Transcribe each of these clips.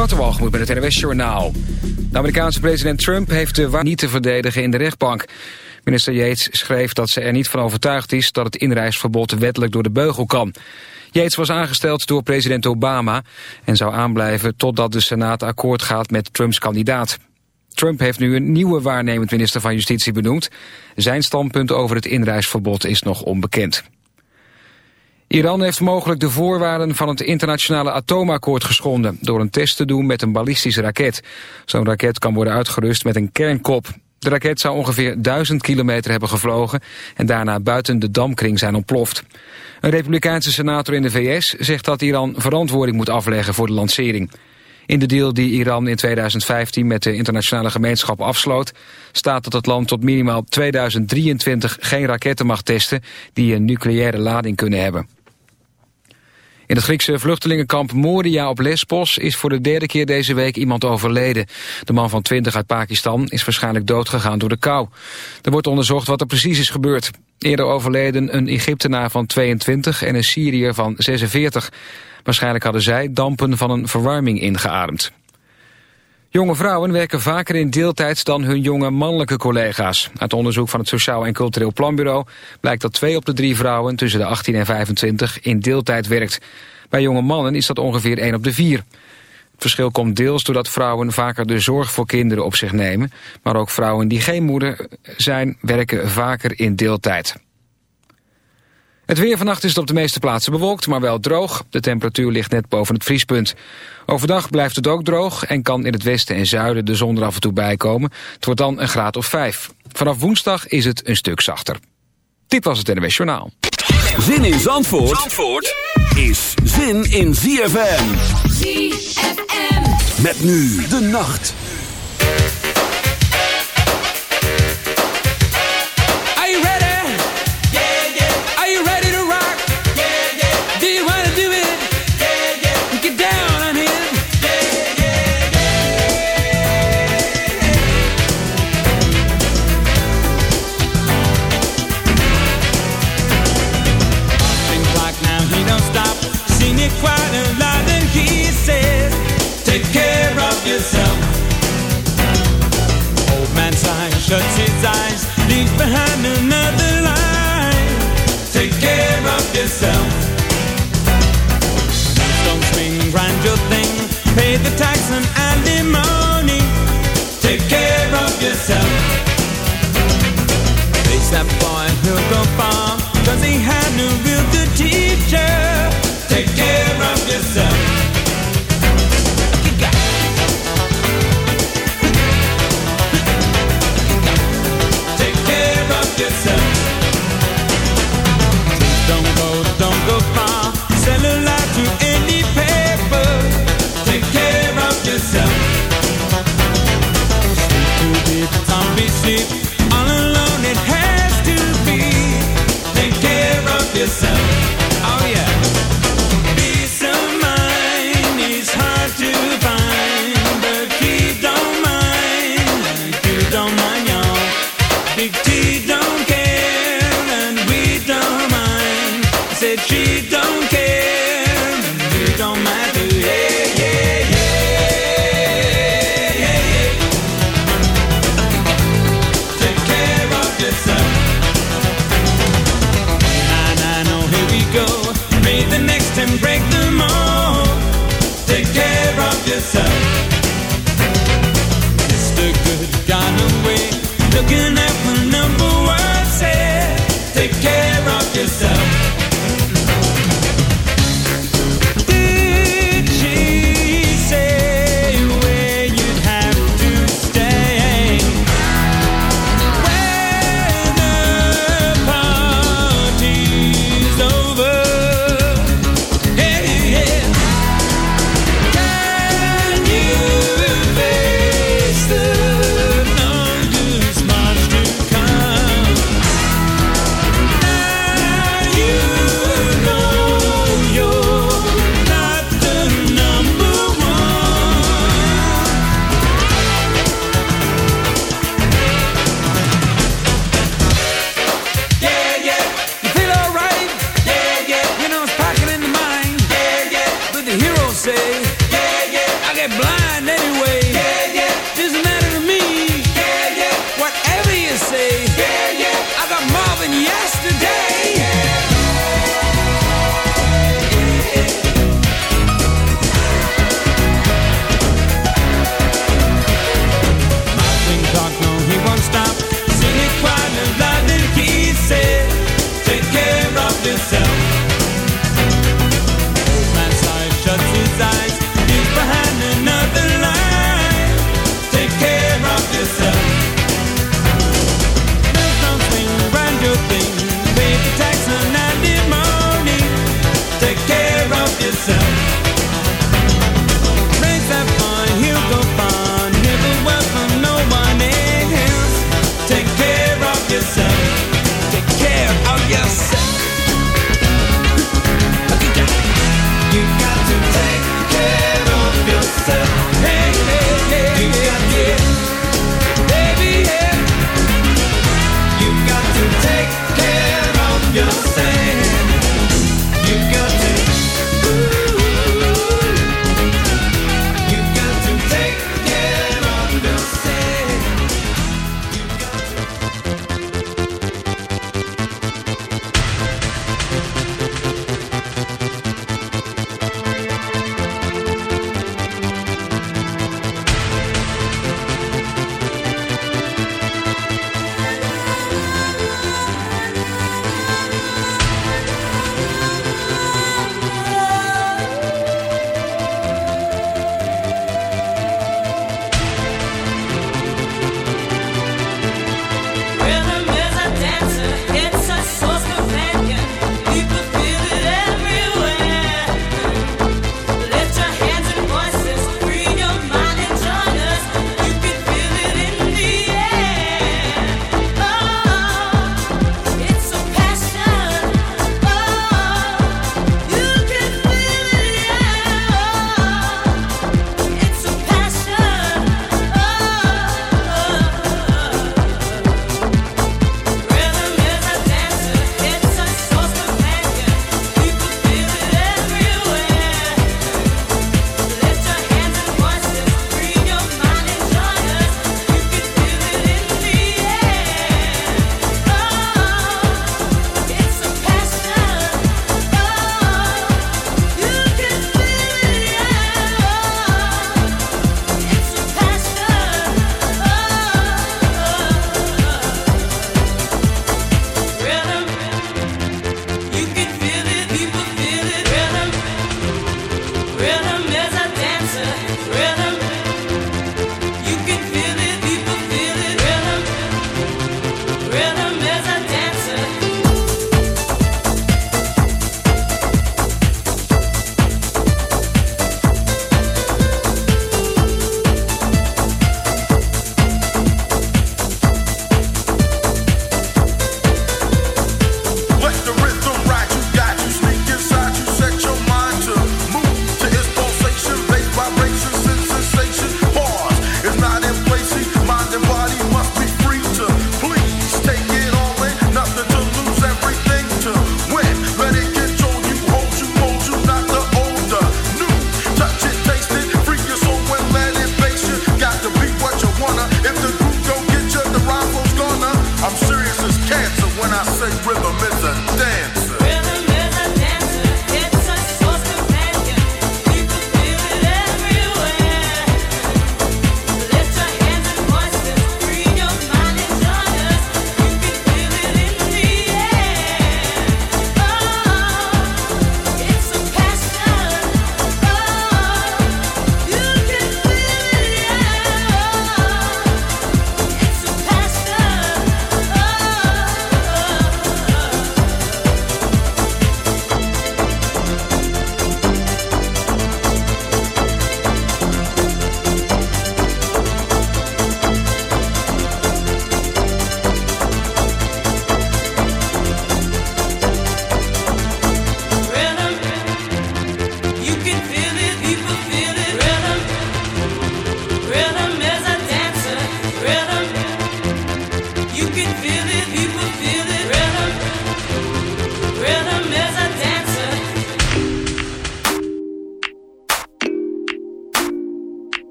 Waterwalgemoed met het NWS Journaal. De Amerikaanse president Trump heeft de waar niet te verdedigen in de rechtbank. Minister Yates schreef dat ze er niet van overtuigd is... dat het inreisverbod wettelijk door de beugel kan. Yates was aangesteld door president Obama... en zou aanblijven totdat de Senaat akkoord gaat met Trumps kandidaat. Trump heeft nu een nieuwe waarnemend minister van Justitie benoemd. Zijn standpunt over het inreisverbod is nog onbekend. Iran heeft mogelijk de voorwaarden van het internationale atoomakkoord geschonden... door een test te doen met een ballistische raket. Zo'n raket kan worden uitgerust met een kernkop. De raket zou ongeveer 1000 kilometer hebben gevlogen... en daarna buiten de damkring zijn ontploft. Een republikeinse senator in de VS zegt dat Iran verantwoording moet afleggen voor de lancering. In de deal die Iran in 2015 met de internationale gemeenschap afsloot... staat dat het land tot minimaal 2023 geen raketten mag testen... die een nucleaire lading kunnen hebben. In het Griekse vluchtelingenkamp Moria op Lesbos is voor de derde keer deze week iemand overleden. De man van 20 uit Pakistan is waarschijnlijk doodgegaan door de kou. Er wordt onderzocht wat er precies is gebeurd. Eerder overleden een Egyptenaar van 22 en een Syriër van 46. Waarschijnlijk hadden zij dampen van een verwarming ingeademd. Jonge vrouwen werken vaker in deeltijds dan hun jonge mannelijke collega's. Uit onderzoek van het Sociaal en Cultureel Planbureau blijkt dat twee op de drie vrouwen tussen de 18 en 25 in deeltijd werkt. Bij jonge mannen is dat ongeveer 1 op de 4. Het verschil komt deels doordat vrouwen vaker de zorg voor kinderen op zich nemen. Maar ook vrouwen die geen moeder zijn werken vaker in deeltijd. Het weer vannacht is het op de meeste plaatsen bewolkt, maar wel droog. De temperatuur ligt net boven het vriespunt. Overdag blijft het ook droog en kan in het westen en zuiden de zon er af en toe bij komen. Het wordt dan een graad of vijf. Vanaf woensdag is het een stuk zachter. Dit was het NWS Journaal. Zin in Zandvoort, Zandvoort is zin in ZFM. ZFM. Met nu de nacht. Pay the tax and alimony. Take care of yourself. Face that boy, he'll go far, cause he had no real good teacher. Take care yourself.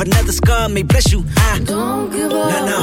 another scar may bless you. I don't give up. Nah, nah.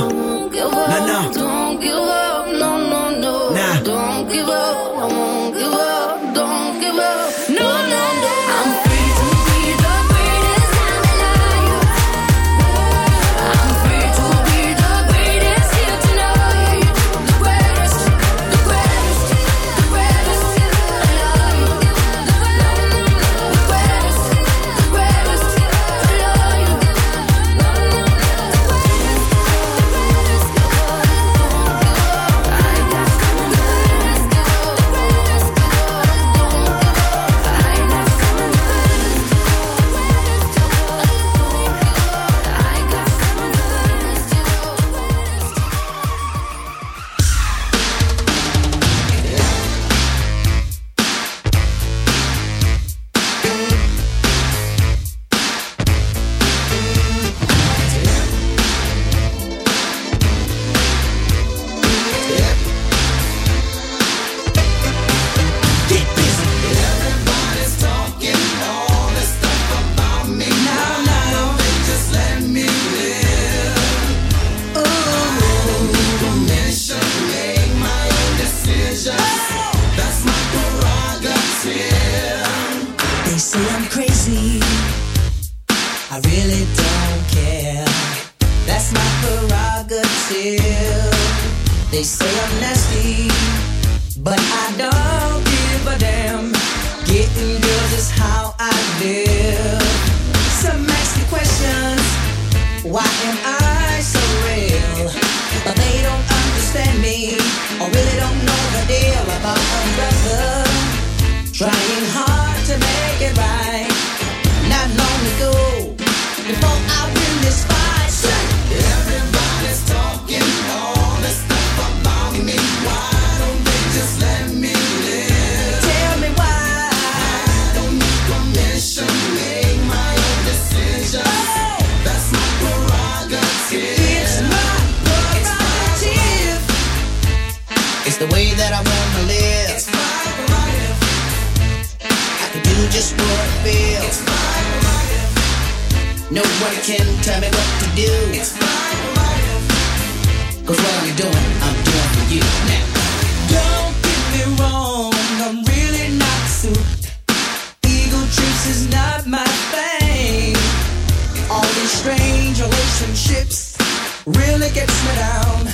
in strange relationships really gets me down.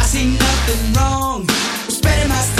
I see nothing wrong with spending my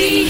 see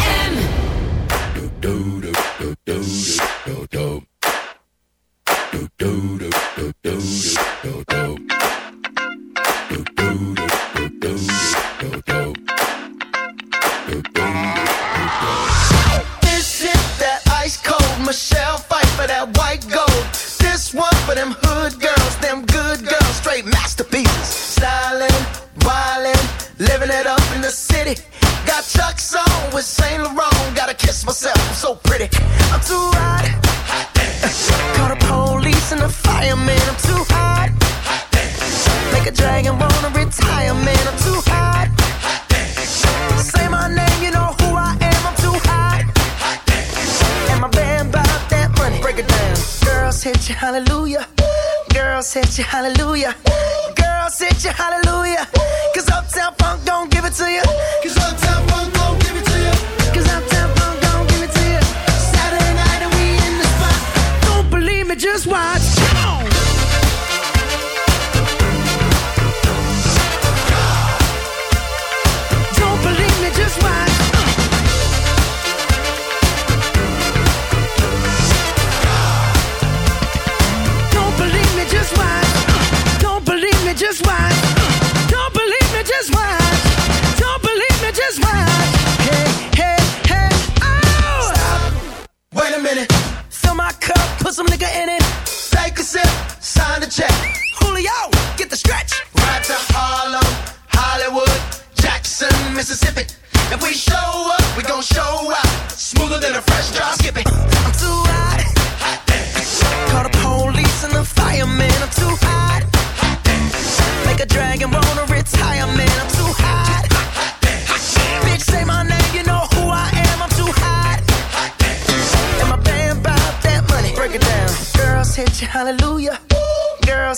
Saint Laurent, gotta kiss myself, I'm so pretty. I'm too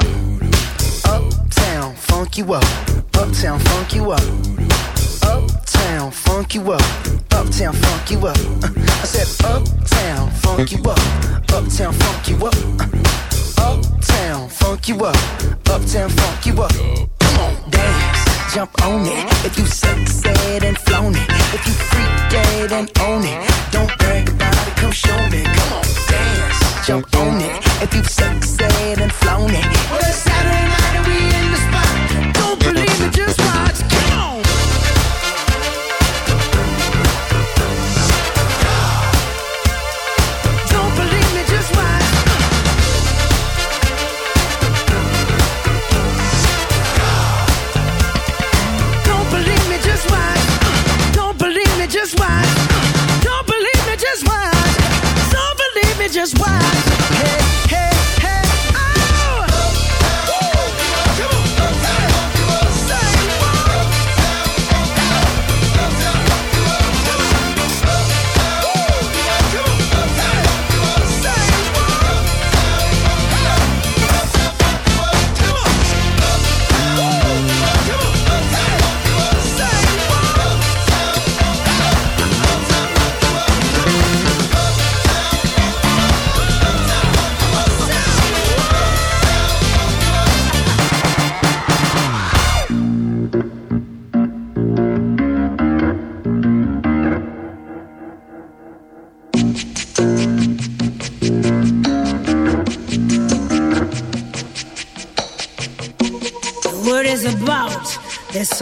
some. Uptown, funk you up. Uptown, funk you up. Uptown, funk you up. Uptown, funk you up. I said, Uptown, funk you up. Uptown, funk you up. Uptown, funk you up. Uptown, funk you up. Come on, dance, jump on it. If you sexed and flown it, if you freak freaked and own it.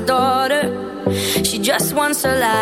daughter. She just wants a life.